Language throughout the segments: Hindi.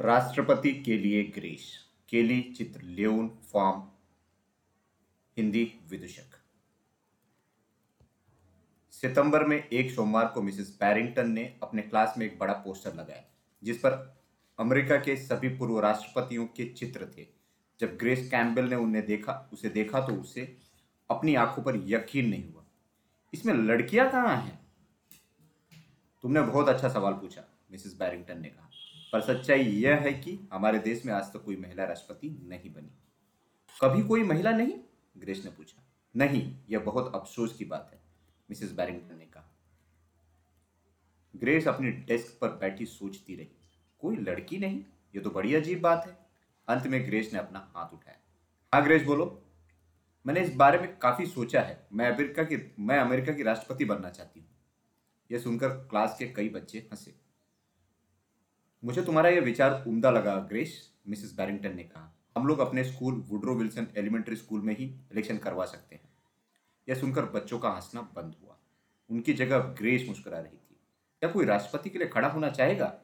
राष्ट्रपति के लिए ग्रीस केली चित्र लेउन फॉर्म, हिंदी विदूषक। सितंबर में एक सोमवार को मिसेस बैरिंगटन ने अपने क्लास में एक बड़ा पोस्टर लगाया, जिस पर अमेरिका के सभी पूर्व राष्ट्रपतियों के चित्र थे। जब ग्रेस कैम्बेल ने उन्हें देखा, उसे देखा तो उसे अपनी आँखों पर यकीन नहीं हुआ। इसमें लड़कियाँ कहाँ हैं? तुमने बहुत अच्छा सवाल पूछा, मिसेस बैरिंगटन ने कहा। पर सच्चाई यह है कि हमारे देश में आज तक कोई महिला राष्ट्रपति नहीं बनी। कभी कोई महिला नहीं? ग्रेस ने पूछा। नहीं, यह बहुत अफसोस की बात है, मिसेस बैरिंगटन ने कहा। ग्रेस अपनी डेस्क पर बैठी सोचती रही। कोई लड़की नहीं? यह तो बड़ी अजीब बात है। अंत में ग्रेस ने अपना हाथ उठाया। हाँ ग्रेस बोलो। मैंने इस बारे में काफ़ी सोचा है। मैं अमेरिका की, मैं अमेरिका की राष्ट्रपति बनना चाहती हूँ। यह सुनकर क्लास के कई बच्चे हंसे। मुझे तुम्हारा यह विचार उम्दा लगा, ग्रेस, मिसेस बैरिंगटन ने कहा। हम लोग अपने school Woodrow Wilson elementary school में ही इलेक्शन करवा सकते हैं। यह सुनकर बच्चों का हंसना बंद हुआ। उनकी जगह ग्रेस मुस्कुरा रही थी। क्या कोई राष्ट्रपति के लिए खड़ा होना चाहेगा?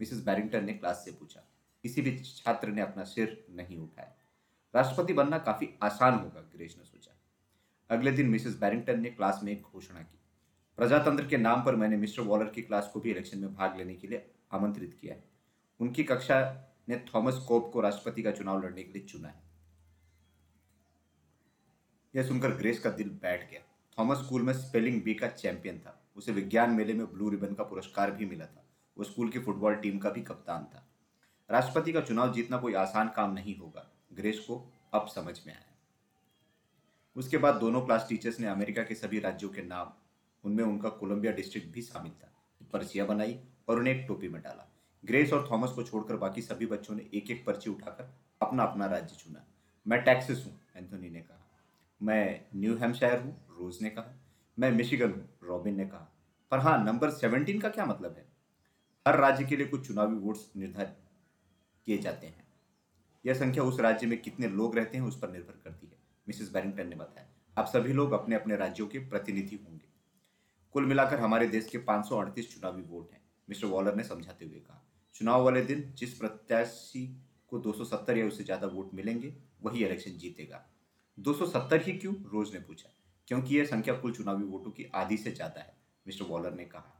मिसेस बैरिंगटन ने क्लास से पूछा। किसी भी छात्र ने अपना सिर नहीं उठाया। राष्ट्रपति बनना काफ़ी आसान होगा, ग्रेस ने सोचा। अगले दिन मिसेस बैरिंगटन ने क्लास में एक घोषणा की। प्रजातंत्र के नाम पर मैंने मिस्टर वॉलर की क्लास को भी इलेक्शन में भाग लेने के लिए आमंत्रित किया है। उनकी कक्षा ने थॉमस कोप को राष्ट्रपति का चुनाव लड़ने के लिए चुना है। यह सुनकर ग्रेस का दिल बैठ गया। थॉमस स्कूल में स्पेलिंग बी का चैंपियन था। उसे विज्ञान मेले में ब्लू रिबन का पुरस्कार भी मिला था। वो स्कूल की फुटबॉल टीम का भी कप्तान था। राष्ट्रपति का चुनाव जीतना कोई आसान काम नहीं होगा। ग्रेस को अब समझ में आया। उसके बाद दोनों क्लास टीचर्स ने अमेरिका के सभी राज्यों के नाम, उनमें उनका कोलंबिया डिस्ट्रिक्ट भी शामिल था। पर्चियाँ बनाई और उन्हें एक टोपी में डाला। ग्रेस और थॉमस को छोड़कर बाकी सभी बच्चों ने एक एक पर्ची उठाकर अपना अपना राज्य चुना। मैं टैक्सिस हूँ, एंथोनी ने कहा। मैं न्यू हैम्पशायर हूँ, रोज ने कहा। मैं मिशिगन हूँ, रॉबिन ने कहा। पर हाँ नंबर सेवनटीन का क्या मतलब है? हर राज्य के लिए कुछ चुनावी वोट्स निर्धारित किए जाते हैं। यह संख्या उस राज्य में कितने लोग रहते हैं उस पर निर्भर करती है। मिसेस बैरिंगटन ने बताया। आप सभी लोग अपने अपने राज्यों के प्रतिनिधि होंगे। कुल मिलाकर हमारे देश के 538 चुनावी वोट हैं। मिस्टर वॉलर ने समझाते हुए कहा, चुनाव वाले दिन जिस प्रत्याशी को 270 या उससे ज़्यादा वोट मिलेंगे, वही इलेक्शन जीतेगा। 270 ही क्यों? रोज ने पूछा। क्योंकि यह संख्या कुल चुनावी वोटों की आधी से ज़्यादा है, मिस्टर वॉलर ने कहा।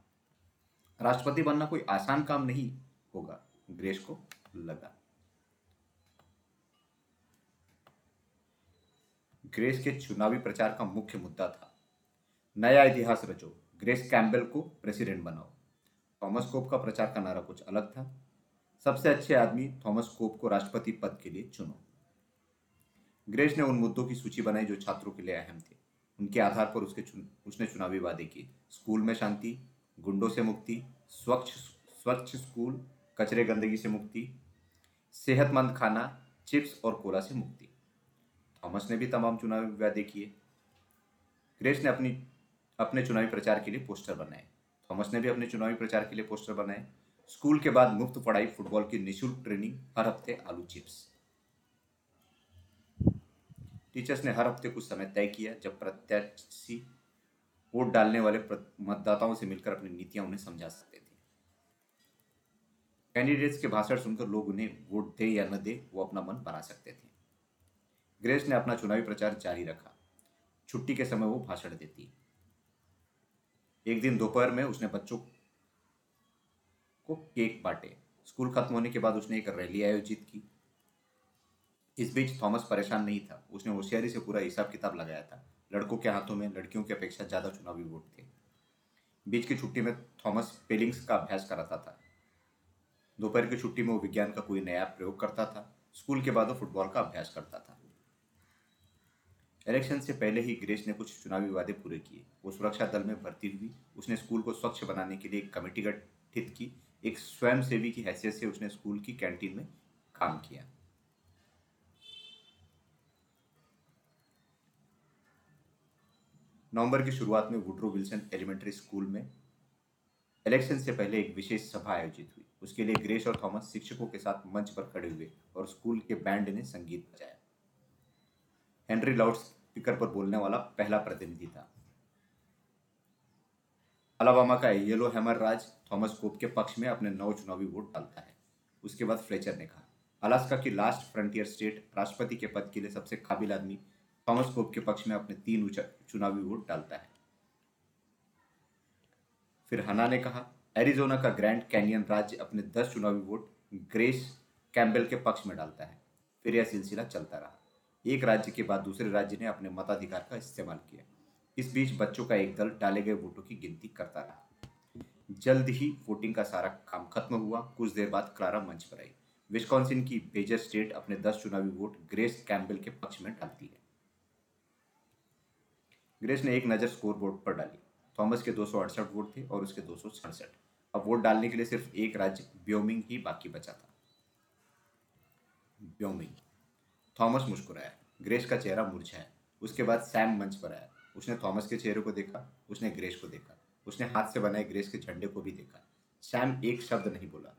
राष्ट्रपति बनना कोई आसान काम नहीं होगा, ग्रेस को लगा। ग्रेस के चुनावी प्रचार का मुख्य मुद्दा था। नया इतिहास रचो। ग्रेस कैम्बेल को प्रेसिडेंट बनाओ। थॉमस कोप का प्रचार का नारा कुछ अलग था। सबसे अच्छे आदमी थॉमस कोप को राष्ट्रपति पद के लिए चुनो। ग्रेस ने उन मुद्दों की सूची बनाई जो छात्रों के लिए अहम थे। उनके आधार पर उसके चुन, उसने चुनावी वादे किए। स्कूल में शांति गुंडों से मुक्ति स्वच्छ स्वच्छ स्कूल कचरे गंदगी से मुक्ति सेहतमंद खाना चिप्स और कोला से मुक्ति। थॉमस ने भी तमाम चुनावी वादे किए। ग्रेस ने अपनी अपने चुनावी प्रचार के लिए पोस्टर बनाए। थॉमस ने भी अपने चुनावी प्रचार के लिए पोस्टर बनाए। स्कूल के बाद मुफ़्त पढ़ाई, फुटबॉल की निःशुल्क ट्रेनिंग, हर हफ़्ते आलू चिप्स। टीचर्स ने हर हफ़्ते कुछ समय तय किया जब प्रत्याशी वोट डालने वाले मतदाताओं से मिलकर अपनी नीतियाँ उन्हें समझा सकते थे। कैंडिडेट्स के भाषण सुनकर लोग उन्हें वोट दे या न दे, वो अपना मन बना सकते थे। ग्रेस ने अपना चुनावी प्रचार जारी रखा। छुट्टी के समय वो भाषण देती एक दिन दोपहर में उसने बच्चों को केक बांटे। स्कूल खत्म होने के बाद उसने एक रैली आयोजित की। इस बीच थॉमस परेशान नहीं था। उसने होशियारी से पूरा हिसाब किताब लगाया था। लड़कों के हाथों में लड़कियों की अपेक्षा ज़्यादा चुनावी वोट थे। बीच की छुट्टी में थॉमस पेलिंग्स का अभ्यास कराता था। दोपहर की छुट्टी में वो विज्ञान का कोई नया प्रयोग करता था। स्कूल के बाद वो फुटबॉल का अभ्यास करता था। इलेक्शन से पहले ही ग्रेस ने कुछ चुनावी वादे पूरे किए। वो सुरक्षा दल में भर्ती हुई। उसने स्कूल को स्वच्छ बनाने के लिए एक कमेटी गठित की। एक स्वयं सेवी की हैसियत से उसने स्कूल की कैंटीन में काम किया। नवंबर की शुरुआत में वुड्रो विल्सन एलिमेंट्री स्कूल में इलेक्शन से पहले एक विशेष सभा आयोजित हुई। उसके लिए ग्रेस और थॉमस शिक्षकों के साथ मंच पर खड़े हुए और स्कूल के बैंड ने संगीत बजाया। हेनरी लाउड्स स्पीकर पर बोलने वाला पहला प्रतिनिधि था। अलाबामा का येलो हैमर राज थॉमस कोप के पक्ष में अपने नौ चुनावी वोट डालता है। उसके बाद फ्लेचर ने कहा, अलास्का की लास्ट फ्रंटियर स्टेट राष्ट्रपति के पद के लिए सबसे काबिल आदमी थॉमस कोप के पक्ष में अपने तीन चुनावी वोट डालता है। फिर हना ने कहा, एरिजोना का ग्रैंड कैनियन राज्य अपने दस चुनावी वोट ग्रेस कैम्बेल के पक्ष में डालता है। फिर यह सिलसिला चलता रहा। एक राज्य के बाद दूसरे राज्य ने अपने मताधिकार का इस्तेमाल किया। इस बीच बच्चों का एक दल डाले गए वोटों की गिनती करता रहा। जल्द ही वोटिंग का सारा काम खत्म हुआ। कुछ देर बाद क्लारा मंच पर आई। विस्कॉन्सिन की बेजर स्टेट अपने दस चुनावी वोट ग्रेस कैम्बेल के पक्ष में डालती है। ग्रेस ने एक नज़र स्कोर बोर्ड पर डाली। थॉमस के दो सौ अड़सठ वोट थे और उसके दो अब वोट डालने के लिए सिर्फ़ एक राज्य ब्योमिंग ही बाकी बचा था। ब्योमिंग। थॉमस मुस्कुराया। ग्रेस का चेहरा मुरझाया। उसके बाद सैम मंच पर आया। उसने थॉमस के चेहरे को देखा, उसने ग्रेस को देखा। उसने हाथ से बनाए ग्रेस के झंडे को भी देखा। सैम एक शब्द नहीं बोला।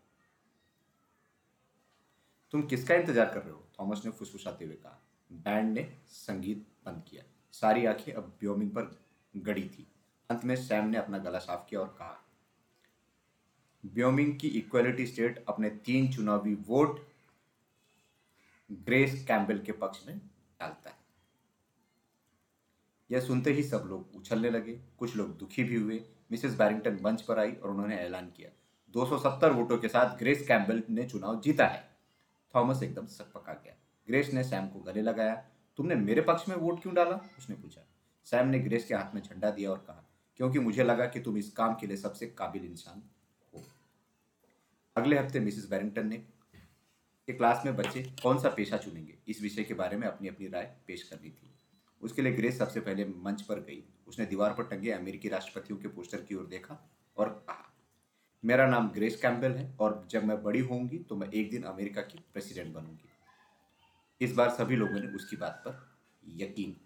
तुम किसका इंतज़ार कर रहे हो? थॉमस ने फुसफुसाते हुए कहा। बैंड ने संगीत बंद किया। सारी आँखें अब ब्योमिंग पर गड़ी थी। अंत में सैम ने अपना गला साफ़ किया और कहा, ब्योमिंग की इक्वलिटी स्टेट अपने तीन चुनावी वोट ग्रेस कैम्बेल के पक्ष में डालता है। यह सुनते ही सब लोग उछलने लगे। कुछ लोग दुखी भी हुए। मिसेस बैरिंगटन मंच पर आई और उन्होंने ऐलान किया। 270 वोटों के साथ ग्रेस कैम्बेल ने चुनाव जीता है। थॉमस एकदम सकपका गया। ग्रेस ने सैम को गले लगाया। तुमने मेरे पक्ष में वोट क्यों डाला? उसने पूछा। सैम ने ग्रेस के हाथ में झंडा दिया और कहा, क्योंकि मुझे लगा कि तुम इस काम के लिए सबसे काबिल इंसान हो। अगले हफ़्ते मिसेस बैरिंगटन ने कि क्लास में बच्चे कौन सा पेशा चुनेंगे? इस विषय के बारे में अपनी अपनी राय पेश करनी थी। उसके लिए ग्रेस सबसे पहले मंच पर गई। उसने दीवार पर टंगे अमेरिकी राष्ट्रपतियों के पोस्टर की ओर देखा और कहा, मेरा नाम ग्रेस कैम्पबेल है और जब मैं बड़ी होंगी तो मैं एक दिन अमेरिका की प्रेसिडेंट बनूँगी। इस बार सभी लोगों ने उसकी बात पर यकीन